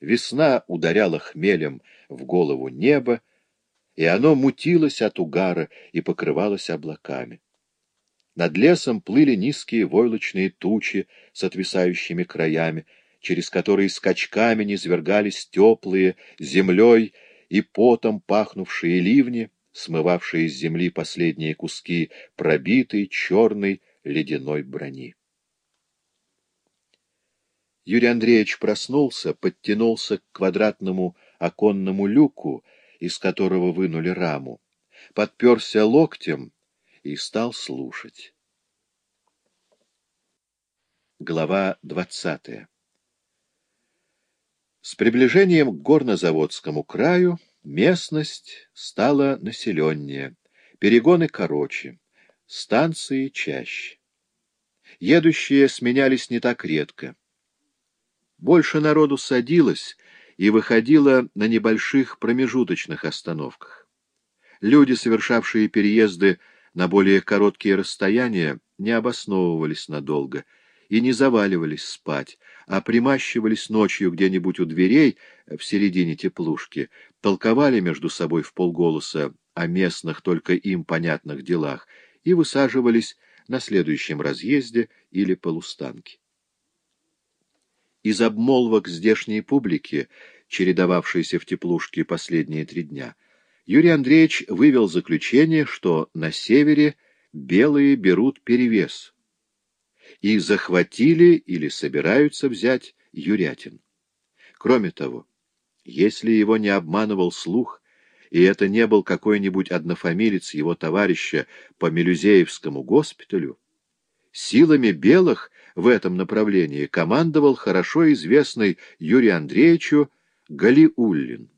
Весна ударяла хмелем в голову небо, и оно мутилось от угара и покрывалось облаками. Над лесом плыли низкие войлочные тучи с отвисающими краями, через которые скачками низвергались теплые, землей и потом пахнувшие ливни, смывавшие с земли последние куски пробитой черной ледяной брони. Юрий Андреевич проснулся, подтянулся к квадратному оконному люку, из которого вынули раму, подперся локтем и стал слушать. Глава двадцатая С приближением к горнозаводскому краю местность стала населеннее, перегоны короче, станции чаще. Едущие сменялись не так редко. Больше народу садилось и выходило на небольших промежуточных остановках. Люди, совершавшие переезды на более короткие расстояния, не обосновывались надолго и не заваливались спать, а примащивались ночью где-нибудь у дверей в середине теплушки, толковали между собой в полголоса о местных только им понятных делах и высаживались на следующем разъезде или полустанке. Из обмолвок здешней публики, чередовавшейся в теплушке последние три дня, Юрий Андреевич вывел заключение, что на севере белые берут перевес и захватили или собираются взять Юрятин. Кроме того, если его не обманывал слух, и это не был какой-нибудь однофамилец его товарища по Мелюзеевскому госпиталю, силами белых в этом направлении командовал хорошо известный Юрию Андреевичу Галиуллин.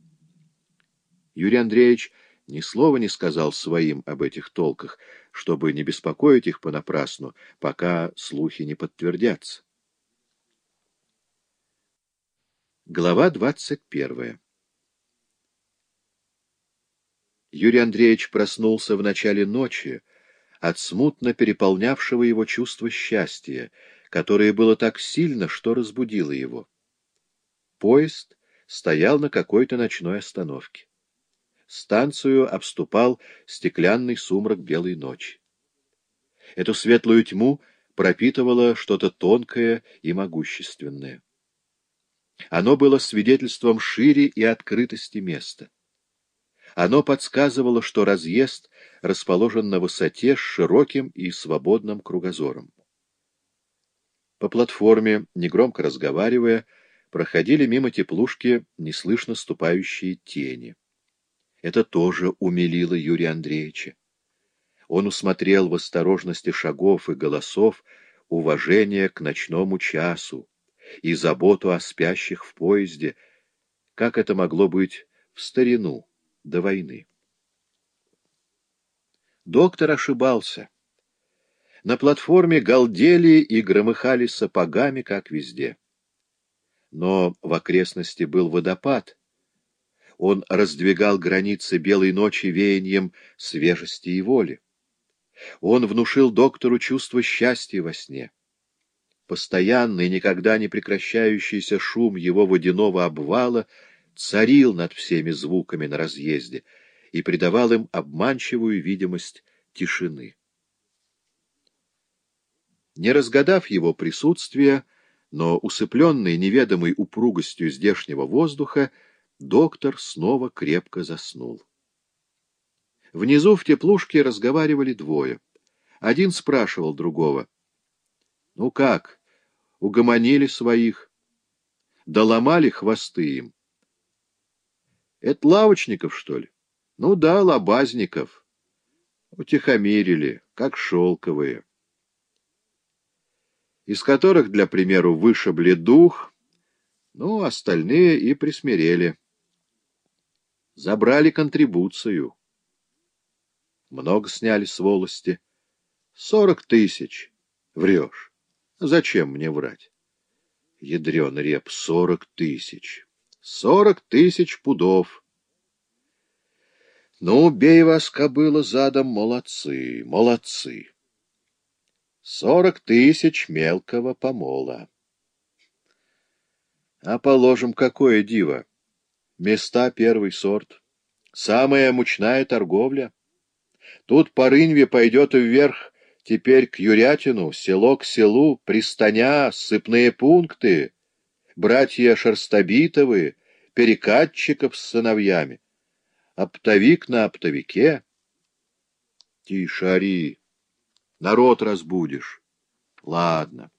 Юрий Андреевич ни слова не сказал своим об этих толках, чтобы не беспокоить их понапрасну, пока слухи не подтвердятся. Глава двадцать первая Юрий Андреевич проснулся в начале ночи от смутно переполнявшего его чувства счастья, которое было так сильно, что разбудило его. Поезд стоял на какой-то ночной остановке. Станцию обступал стеклянный сумрак белой ночи. Эту светлую тьму пропитывало что-то тонкое и могущественное. Оно было свидетельством шире и открытости места. Оно подсказывало, что разъезд расположен на высоте с широким и свободным кругозором. По платформе, негромко разговаривая, проходили мимо теплушки неслышно ступающие тени. Это тоже умилило Юрия Андреевича. Он усмотрел в осторожности шагов и голосов уважение к ночному часу и заботу о спящих в поезде, как это могло быть в старину до войны. Доктор ошибался. На платформе галдели и громыхали сапогами, как везде. Но в окрестности был водопад. Он раздвигал границы белой ночи веянием свежести и воли. Он внушил доктору чувство счастья во сне. Постоянный, никогда не прекращающийся шум его водяного обвала царил над всеми звуками на разъезде и придавал им обманчивую видимость тишины. Не разгадав его присутствия, но усыпленный неведомой упругостью здешнего воздуха, доктор снова крепко заснул. Внизу в теплушке разговаривали двое. Один спрашивал другого. — Ну как, угомонили своих? Доломали хвосты им? — Это лавочников, что ли? — Ну да, лобазников. Утихомирили, как шелковые из которых, для примеру, вышибли дух, ну, остальные и присмирели. Забрали контрибуцию. Много сняли с волости. Сорок тысяч. Врешь. Зачем мне врать? Ядрен реп, сорок тысяч. Сорок тысяч пудов. Ну, бей вас, кобыла, задом, молодцы, молодцы. Сорок тысяч мелкого помола. А положим, какое диво. Места первый сорт. Самая мучная торговля. Тут по Рынве пойдет вверх теперь к Юрятину, село к селу, пристаня, сыпные пункты, братья Шерстобитовы, перекатчиков с сыновьями. Оптовик на оптовике. Тише, Ари, народ разбудишь. Ладно.